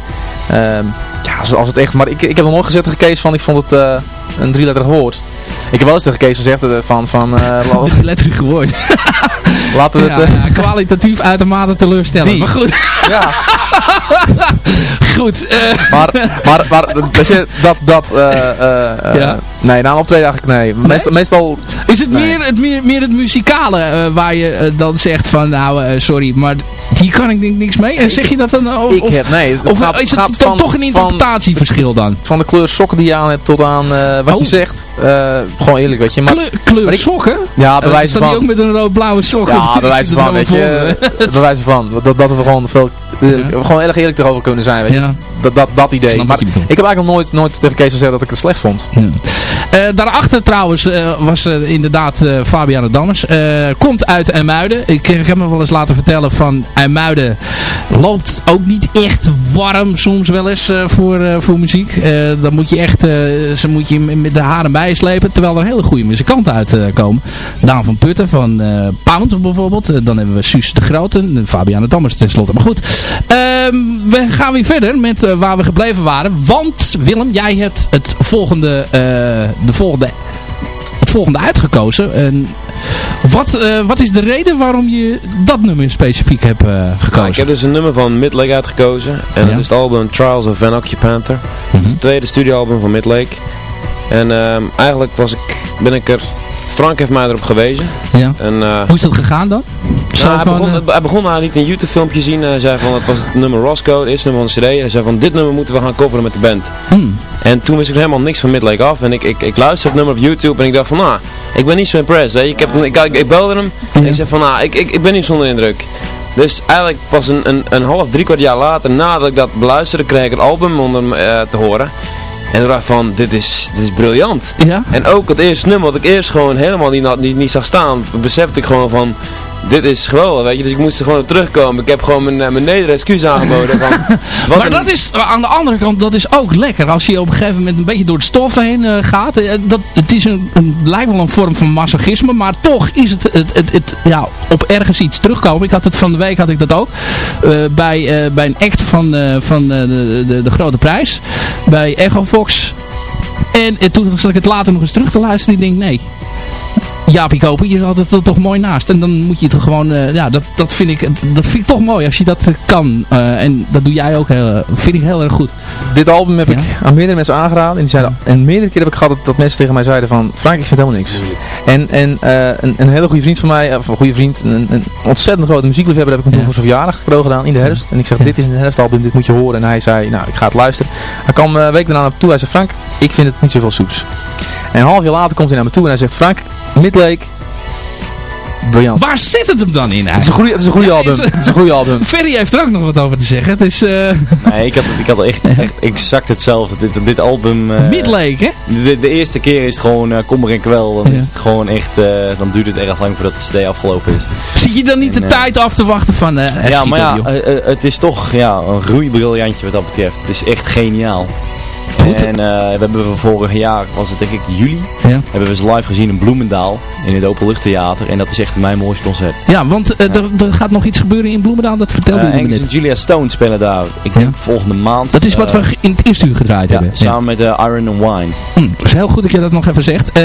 ehm, ja, als, als het echt... Maar ik, ik heb nog nooit gezegd tegen Kees van, ik vond het eh, een drieletterig woord. Ik heb wel eens tegen Kees gezegd eh, van... van eh, Letterlijk woord. laten we het... Ja, kwalitatief uitermate teleurstellend. Die. Maar goed. Ja. goed. eh, Maar, maar, maar weet je, dat, dat, eh, eh, eh, Ja. nee, na een optreden eigenlijk nee. Meestal, meestal is het Nee. meer, het meer, meer het muzikale eh, waar je eh, dan zegt van nou eh, sorry, maar hier kan ik denk niks mee? En zeg je dat dan? Of, ik heb, nee. of gaat- is het gaat dan van- toch een van- interpretatieverschil dan? Van de kleur sokken die je aan hebt tot aan eh, wat Oh. je zegt. Eh, gewoon eerlijk, weet je. Maar, Kleur, kleur maar ik- sokken? ja, bij wijze staat die ook van... met een rood-blauwe sok? Ja, Of bij wijze van, weet je. Bij wijze van. Dat, dat we gewoon veel... Ja. Gewoon erg eerlijk erover kunnen zijn, weet je. Dat, dat, dat idee. Snap maar ik heb eigenlijk nog nooit, nooit tegen Kees gezegd dat ik het slecht vond. Eh, daarachter trouwens eh, was inderdaad eh Fabiana Dammers. Komt uit IJmuiden. Ik, ik heb me wel eens laten vertellen van IJmuiden loopt ook niet echt warm soms wel eens voor, voor muziek. Dan moet je echt ze moet je met de haren bij je slepen. Terwijl er hele goede muzikanten uitkomen. Daan van Putten van Pound bijvoorbeeld. Dan hebben we Suus de Grote. en Fabiana Dammers tenslotte. Maar goed. Ehm, we gaan weer verder met eh, waar we gebleven waren. Want Willem, jij hebt het volgende, eh, de volgende, het volgende uitgekozen. En wat, eh, wat is de reden waarom je dat nummer specifiek hebt eh, gekozen? Nou, ik heb dus een nummer van Midlake uitgekozen. En Ja. dat is het album Trials of Van Occupanther. Mhm. Het tweede studioalbum van Midlake. En ehm, eigenlijk was ik, ben ik er... Frank heeft mij erop gewezen. Ja. En, eh, Hoe is dat gegaan dan? Nou, hij, van, begon, eh, hij begon een YouTube filmpje zien. Hij zei van, het was het nummer Roscoe, het eerste nummer van de cd. Hij zei van, dit nummer moeten we gaan coveren met de band. hmm. En toen wist ik helemaal niks van Midlake af. En ik, ik, ik luisterde het nummer op YouTube en ik dacht van, nou, ik ben niet zo impressed. Je. Ik, heb, ik, ik, ik belde hem en ik zei van, nou, ik, ik, ik ben niet zonder indruk. Dus eigenlijk pas een, een, een half, drie kwart jaar later, nadat ik dat beluisterde, kreeg ik het album onder eh, te horen. En toen dacht ik van, dit is, dit is briljant. Ja? En ook het eerste nummer, wat ik eerst gewoon helemaal niet, niet, niet zag staan, besefte ik gewoon van, dit is geweldig, weet je. Dus ik moest er gewoon op terugkomen. Ik heb gewoon mijn, eh, mijn nederige excuus aangeboden van... Maar dat is, aan de andere kant, dat is ook lekker. Als je op een gegeven moment een beetje door de stoffen heen eh, gaat. eh, dat, het is een, een, lijkt wel een vorm van masochisme. Maar toch is het, het, het, het ja, op ergens iets terugkomen. Ik had het van de week had ik dat ook. eh, bij, eh, bij een act van, eh, van eh, de, de, de Grote Prijs. Bij Echo Fox. En, en toen zat ik het later nog eens terug te luisteren. En ik denk, nee. Jaapie Koper, je zat het er toch mooi naast. En dan moet je het gewoon, eh, ja, dat, dat, vind ik, dat vind ik toch mooi als je dat kan. Eh, en dat doe jij ook, heel, vind ik heel erg goed. Dit album heb Ja. ik aan meerdere mensen aangeraden. En, die zeiden, en meerdere keren heb ik gehad dat, dat mensen tegen mij zeiden van... Frank, ik vind helemaal niks. En, en eh, een, een hele goede vriend van mij, of een goede vriend, een, een ontzettend grote muziekliefhebber, heb ik hem toen Ja. voor zijn verjaardag cadeau gedaan in de herfst. En ik zeg, Ja. dit is een herfstalbum, dit moet je horen. En hij zei, nou, ik ga het luisteren. Hij kwam een week daarna me toe, hij zei, Frank, ik vind het niet zoveel soeps. En een half jaar later komt hij naar me toe en hij zegt, Frank, Midlake, briljant. Waar zit het hem dan in Het is eigenlijk? een goede, het is een goede Ja, album. is- Het is een goede album. Ferry heeft er ook nog wat over te zeggen. Het is eh Nee, ik had, ik had echt, echt exact hetzelfde. Dit, dit album... eh, Midlake, hè? De, de eerste keer is gewoon eh kommer en kwel. Dan Ja. is het gewoon echt... eh, dan duurt het erg lang voordat de cd afgelopen is. Zit je dan niet de tijd af te wachten van... ja, schiet maar ja, op, joh. het is toch ja, een groeibriljantje wat dat betreft. Het is echt geniaal. Goed. En eh, we hebben vorig jaar, was het denk ik juli, Ja. hebben we ze live gezien in Bloemendaal. In het Openluchttheater. En dat is echt mijn mooiste concert. Ja, want eh, er, er gaat nog iets gebeuren in Bloemendaal. Dat vertelde Uh, Angus net. en Julia Stone spelen daar. Ik denk volgende maand. Dat is wat eh, we in het eerste uur gedraaid ja, hebben. samen met eh, Iron and Wine. Dat is heel goed dat je dat nog even zegt. Eh,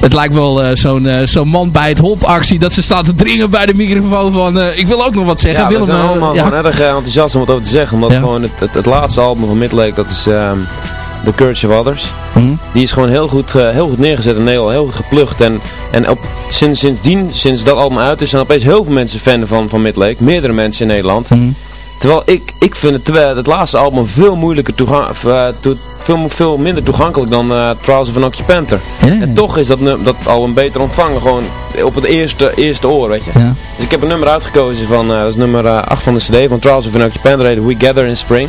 het lijkt wel eh, zo'n eh, zo'n man bij het hondactie dat ze staat te dringen bij de microfoon van eh, ik wil ook nog wat zeggen. Ja, we Willem, zijn eh, allemaal ja. gewoon erg eh, enthousiast om wat over te zeggen. Omdat Ja. gewoon het, het, het laatste album van Midlake, dat is ehm The Courage of Others. Hm. Die is gewoon heel goed, eh, heel goed neergezet in Nederland, heel goed geplukt. En, en op, sinds, sindsdien, sinds dat album uit is, zijn opeens heel veel mensen fan van, van Midlake. Meerdere mensen in Nederland. Hm. Terwijl ik, ik vind het, het laatste album veel moeilijker to- veel, veel minder toegankelijk dan eh, Trials of an ja. En toch is dat, dat album beter ontvangen, gewoon op het eerste, eerste oor, weet je. Dus ik heb een nummer uitgekozen van, dat is nummer 8 van de cd, van Trials of an Occupanther, heet We Gather in Spring.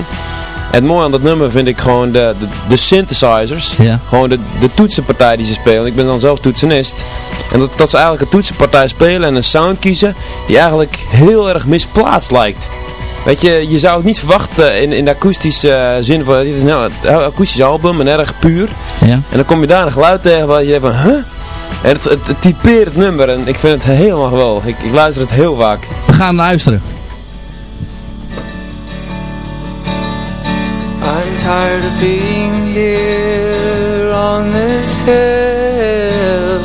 En het mooie aan dat nummer vind ik gewoon de, de, de synthesizers. Ja. Gewoon de, de toetsenpartij die ze spelen. Ik ben dan zelf toetsenist. En dat, dat ze eigenlijk een toetsenpartij spelen en een sound kiezen die eigenlijk heel erg misplaatst lijkt. Weet je, je zou het niet verwachten in, in de akoestische eh, zin van, dit is een heel, een akoestisch album en erg puur. Ja. En dan kom je daar een geluid tegen waar je denkt van, huh? En het, het, het typeert het nummer en ik vind het helemaal geweldig. Ik, ik luister het heel vaak. We gaan luisteren. I'm tired of being here on this hill.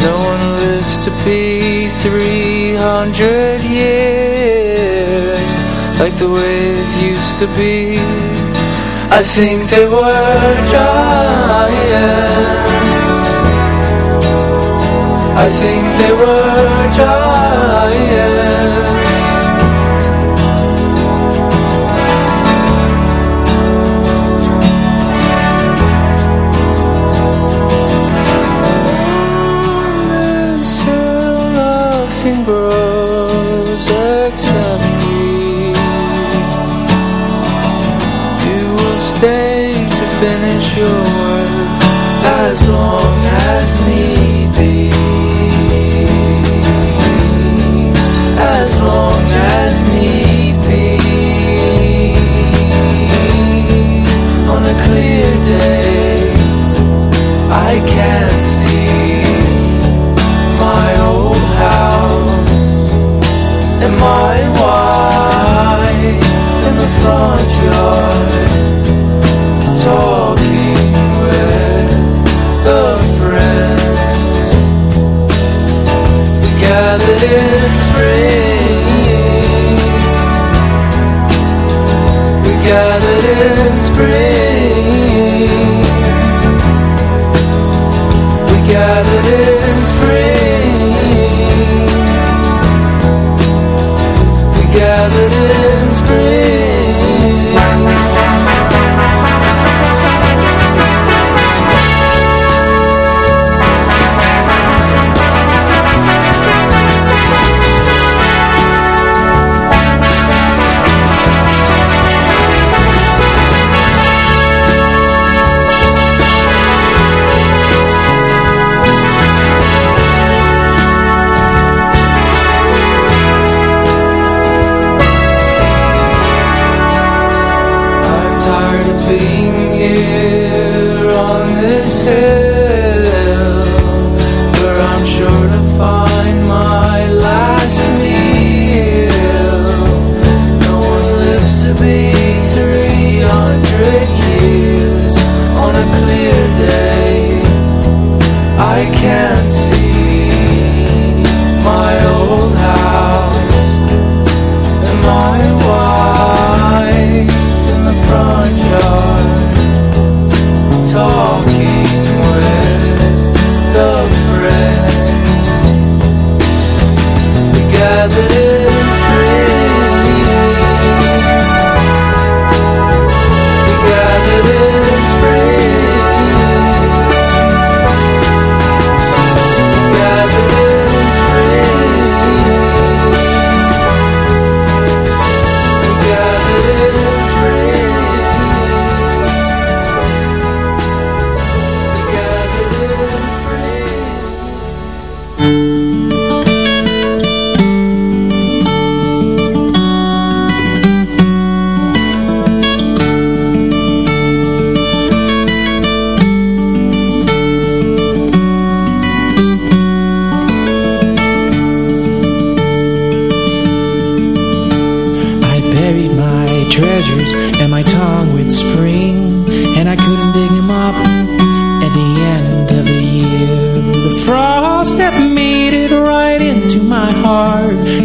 No one lives to be 300 years like the way it used to be. I think they were giants. I think they were giants. my wife in the front yard.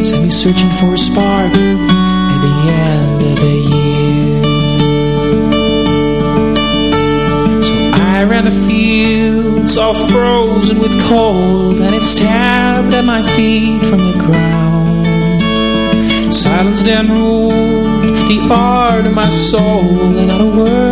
Sent me searching for a spark At the end of the year. So I ran the fields All frozen with cold And it stabbed at my feet from the ground. Silence then ruled The art of my soul And not a word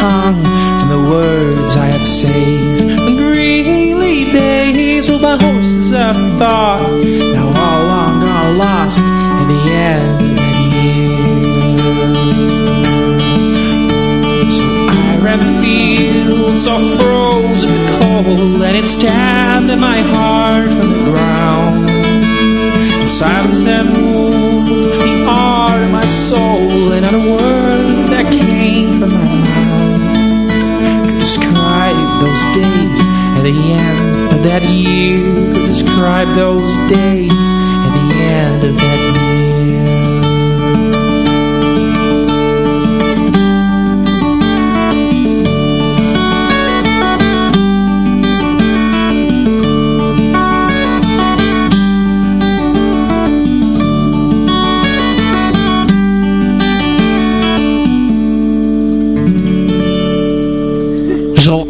tongue and the words I had saved. When green days with my horses of thought, now all long gone lost in the end of that. So I ran fields all frozen cold and it's time. The end of that year. Could describe those days at the end of that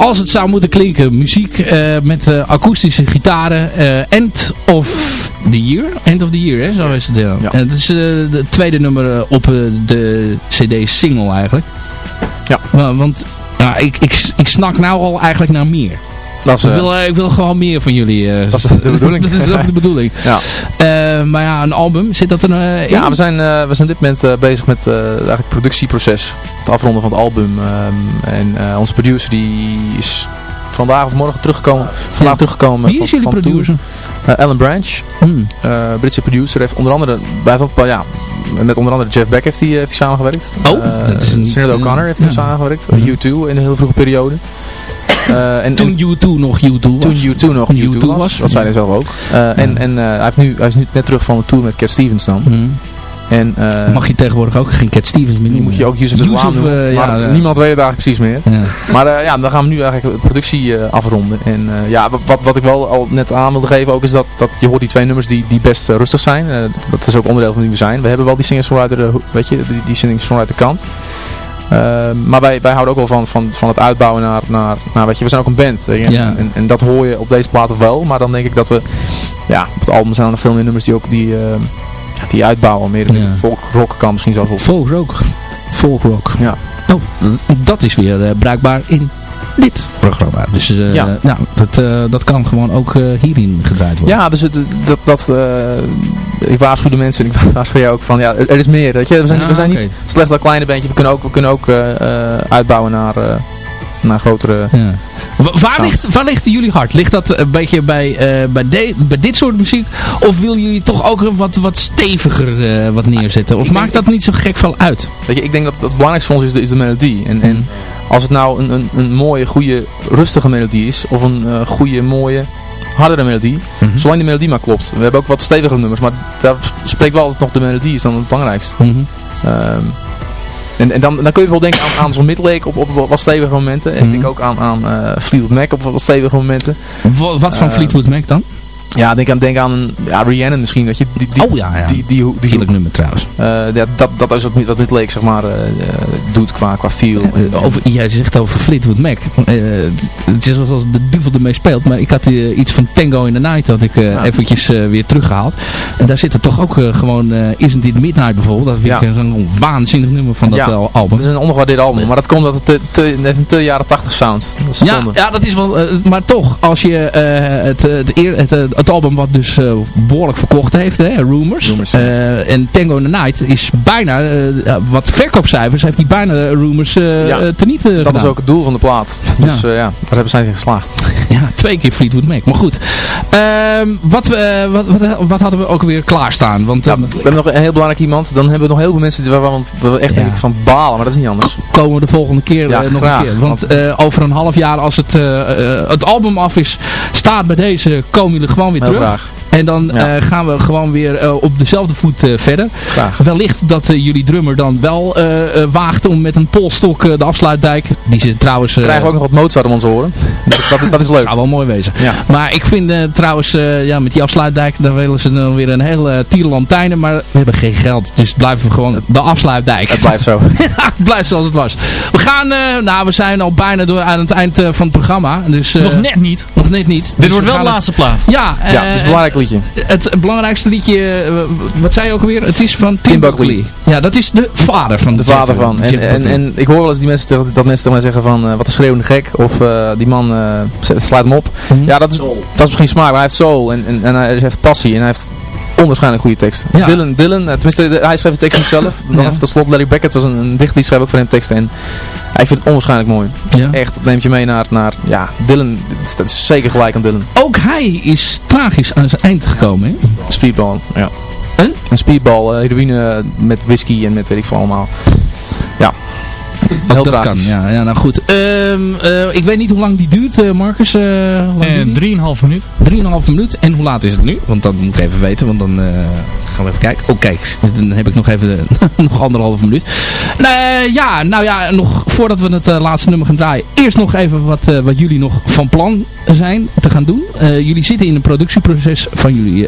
zoals het zou moeten klinken. Muziek eh, met eh, akoestische gitaren. eh, end of the year. End of the year, hè? Zo is het. Ja. Ja. Het is het tweede nummer op de cd-single eigenlijk. Ja. Wa- want ja, ik, ik, ik snak nou al eigenlijk naar meer. Dat is, Ik eh, wil, eh, ik wil gewoon meer van jullie. eh, Dat is de bedoeling. dat is ook de bedoeling. Ja. Maar ja, een album, zit dat er in? Ja, we zijn, we zijn op dit moment bezig met eigenlijk het productieproces. Het afronden van het album. ehm, en onze producer die is vandaag of morgen teruggekomen. Vandaag Ja. teruggekomen. Wie is van, jullie producer? Alan Branch, Hmm. Britse producer, heeft onder andere bij ja, met onder andere Jeff Beck heeft hij, heeft hij samengewerkt. Oh, dat is een- Sinead O'Connor heeft hij ja. samengewerkt. Mhm. U2 in een heel vroege periode. Eh, en, Toen en- U2 nog U2 was. toen U2 nog U2 U2 was, was. dat zei hij zelf ook. Eh, En, en eh, hij, heeft nu, hij is nu net terug van een tour met Cat Stevens dan. Hmm. En, Mag je tegenwoordig ook geen Cat Stevens meer noemen? moet je ook Yusuf Yusuf, Islam noemen, eh, ja, maar ja. niemand weet het eigenlijk precies meer. Ja. Maar eh, ja, dan gaan we nu eigenlijk de productie afronden. En ja, wat- wat, ik wel al net aan wilde geven ook is dat, dat je hoort die twee nummers die, die best rustig zijn. Dat is ook onderdeel van wie we zijn. We hebben wel die singer-songwriter, weet je, die, die singer-songwriter kant. Eh, maar wij, wij houden ook wel van, van, van het uitbouwen naar, naar, naar, weet je, we zijn ook een band. weet je. Ja. En, en dat hoor je op deze platen wel. Maar dan denk ik dat we, ja, op het album zijn er nog veel meer nummers die ook die, eh, ja, die uitbouwen. Meer Ja. ja. folk rock kan misschien zelfs op. Folkrock. Folkrock. Ja. Oh, dat is weer eh, bruikbaar in dit programma. Dus eh, Ja. ja. dat, eh, dat kan gewoon ook eh, hierin gedraaid worden. Ja, dus het, dat, dat, ik waarschuw de mensen en ik waarschuw je ook van, ja, er is meer. Weet je? We zijn, we zijn niet slechts dat kleine bandje, we kunnen ook, we kunnen ook uitbouwen naar, naar grotere... Ja. Wa- Waar, ligt, waar ligt jullie hart? Ligt dat een beetje bij, bij, de- bij dit soort muziek? Of willen jullie toch ook wat, wat steviger wat neerzetten? Of Ik maakt dat niet zo gek veel uit? Weet je, ik denk dat, dat het belangrijkste voor ons is de, is de melodie. En, en Mm. Als het nou een, een, een mooie, goede, rustige melodie is, of een eh, goede, mooie, hardere melodie, Mhm. zolang die melodie maar klopt. We hebben ook wat stevigere nummers, maar daar spreekt wel altijd nog de melodie, is dan het belangrijkste. Mhm. Ehm, en, en dan, dan kun je wel denken aan, aan zo'n Midlake op, op wat stevige momenten. En ik Mhm. denk ook aan, aan eh, Fleetwood Mac op wat stevige momenten. Wa- Wat van Eh, Fleetwood Mac dan? Ja, denk aan, denk aan ja, Rihanna misschien. Weet je, die, die, Oh ja, ja. Die, die, die, Heerlijk nummer trouwens. eh, ja, dat, dat is wat, wat Midlake zeg maar, eh, eh, doet qua, qua feel. Eh, over, jij zegt over Fleetwood Mac. Eh, het- het is alsof de duivel ermee speelt. Maar ik had eh, iets van Tango in the Night had ik eh, Ja. eventjes eh, weer teruggehaald. En daar zit er toch ook eh, gewoon eh, Isn't It Midnight bijvoorbeeld. Dat vind ik zo'n waanzinnig nummer van dat Ja. eh, album. Het is een ondergewaardeerd album, maar dat komt omdat het te, te, het een te jaren 80 sound. Dat Ja, zonde. ja, dat is wel. eh, maar toch, als je eh, het, eh, het, het, eh, het album wat dus eh, behoorlijk verkocht heeft, hè, Rumors. Rumors, eh, en Tango in the Night is bijna, eh, wat verkoopcijfers heeft hij bijna Rumors Ja, teniet Dat gedaan. is ook het doel van de plaat. Dus Ja. ja, daar hebben zij zich geslaagd. Ja, twee keer Fleetwood Mac. Maar goed. Ehm, wat, we, wat, wat, wat hadden we ook weer klaarstaan? Want Ja, we hebben nog een heel belangrijk iemand. Dan hebben we nog heel veel mensen die- waarvan we echt Ja. denk ik van balen, maar dat is niet anders. komen we de volgende keer nog graag. een keer. Want over een half jaar als het, het album af is, staat bij deze, komen jullie gewoon weer Heel terug. graag. En dan Ja. eh, gaan we gewoon weer eh, op dezelfde voet eh, verder. graag. Wellicht dat eh, jullie drummer dan wel waagt om met een polstok eh, de afsluitdijk, die ze trouwens... eh, Krijgen we ook nog wat Mozart om ons oren. Dus dat, dat is leuk. zou wel mooi wezen. Ja. Maar ik vind eh, trouwens, eh, ja, met die afsluitdijk, dan willen ze dan weer een hele tierenlantijnen, maar we hebben geen geld. Dus blijven we gewoon de afsluitdijk. Het blijft zo. het blijft zoals het was. We gaan, eh, nou we zijn al bijna door aan het eind eh, van het programma. Dus, eh, Nog net niet. Nog net niet. Dit Dus wordt we wel de laatste plaat. Ja, Ja, eh, dat is belangrijk liedje. het belangrijkste liedje, eh, wat zei je ook alweer? Het is van Tim, Tim Buckley. Buckley. Ja, dat is de vader van De Jeff- vader van. En, en, ik hoor wel eens die mensen dat mensen tegen mij zeggen van eh, wat een schreeuwende gek. Of eh, die man eh, zet- slaat hem op. Mhm. Ja, dat is, dat is misschien smaak, maar hij heeft soul en, en, en hij heeft passie. En hij heeft onwaarschijnlijk goede teksten. Dylan, Dylan tenminste hij schreef de tekst niet zelf. Dan ja. tot slot Larry Beckett was een, een dichter die schreef ook voor hem teksten. En hij vindt het onwaarschijnlijk mooi. Ja. Echt, dat neemt je mee naar, naar ja, Dylan. Dat is zeker gelijk aan Dylan. Ook hij is tragisch aan zijn eind gekomen, hè? Speedball, ja. Een? Een speedball, heroïne met whisky en met weet ik veel allemaal. Ja. Heel dat kan, ja, ja. Nou goed. Ehm, eh, ik weet niet hoe lang die duurt, uh, Marcus. Uh, Drieënhalf minuut. Drieënhalf minuut. En hoe laat is het nu? Want dat moet ik even weten, want dan gaan we even kijken. Oh kijk, dan heb ik nog even nog anderhalve minuut. ja, nou ja, nog voordat we het laatste nummer gaan draaien. Eerst nog even wat, wat jullie nog van plan zijn te gaan doen. jullie zitten in een productieproces van jullie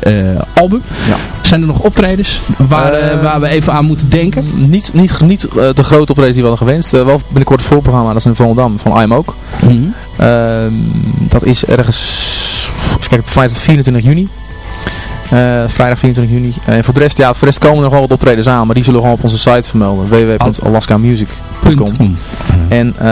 album. Ja. Zijn er nog optredens waar, waar we even aan moeten denken? Niet, niet, niet de grote optredens die we hadden Uh, wel binnenkort het voorprogramma, dat is in Volendam van I'm ook. Mm -hmm. dat is ergens, even kijken, vanuit 24 juni. Uh, vrijdag 24 juni. En voor de rest, ja, voor de rest komen er nog wel wat optredens aan, maar die zullen we gewoon op onze site vermelden. www.alaskamusic.com En uh,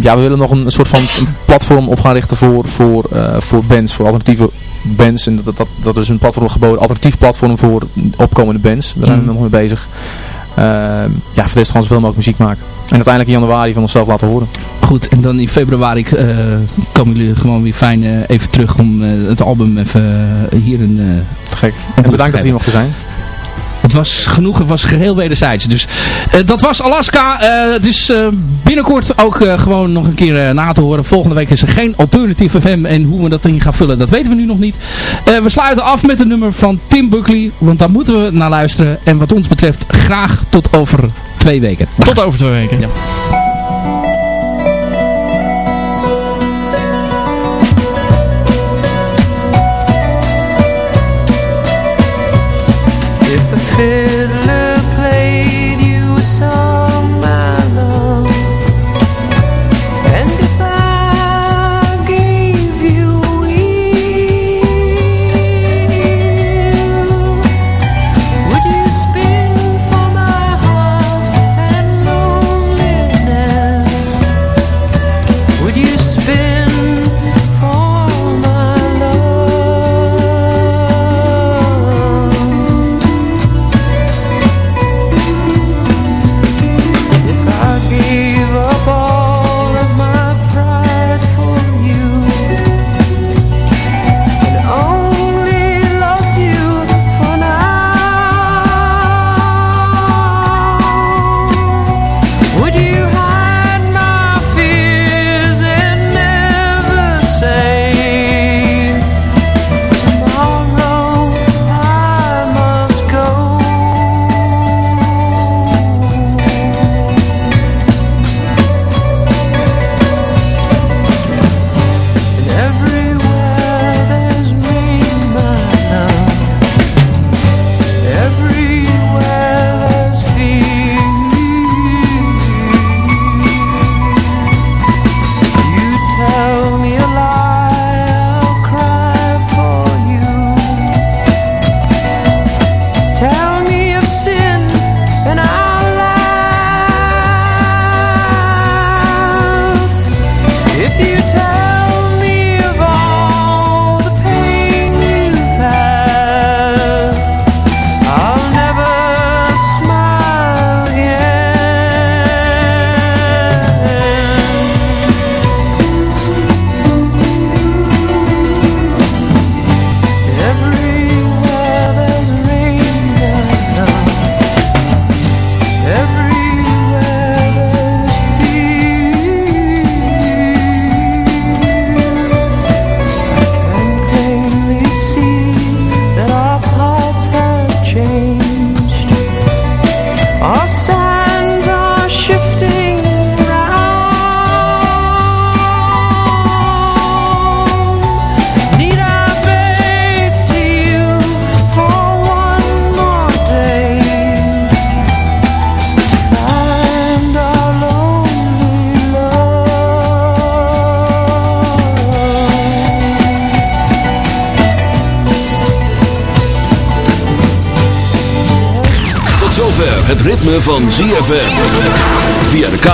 ja, we willen nog een, een soort van een platform op gaan richten voor, voor, uh, voor bands, voor alternatieve bands. En dat, dat, dat is een platform geboden, alternatief platform voor opkomende bands. Daar zijn we nog mee bezig. Uh, ja, voor de rest gewoon zoveel mogelijk muziek maken. En uiteindelijk in januari van onszelf laten horen. Goed, en dan in februari uh, komen jullie gewoon weer fijn uh, even terug om uh, het album even hier een... Gek. En bedankt dat we hier mochten zijn. Het was genoeg, het was geheel wederzijds. Dus uh, dat was Alaska. Uh, het is uh, binnenkort ook gewoon nog een keer na te horen. Volgende week is er geen alternatieve FM. En hoe we dat in gaan vullen, dat weten we nu nog niet. we sluiten af met een nummer van Tim Buckley. Want daar moeten we naar luisteren. En wat ons betreft graag tot over twee weken. Tot over twee weken. Ja. fit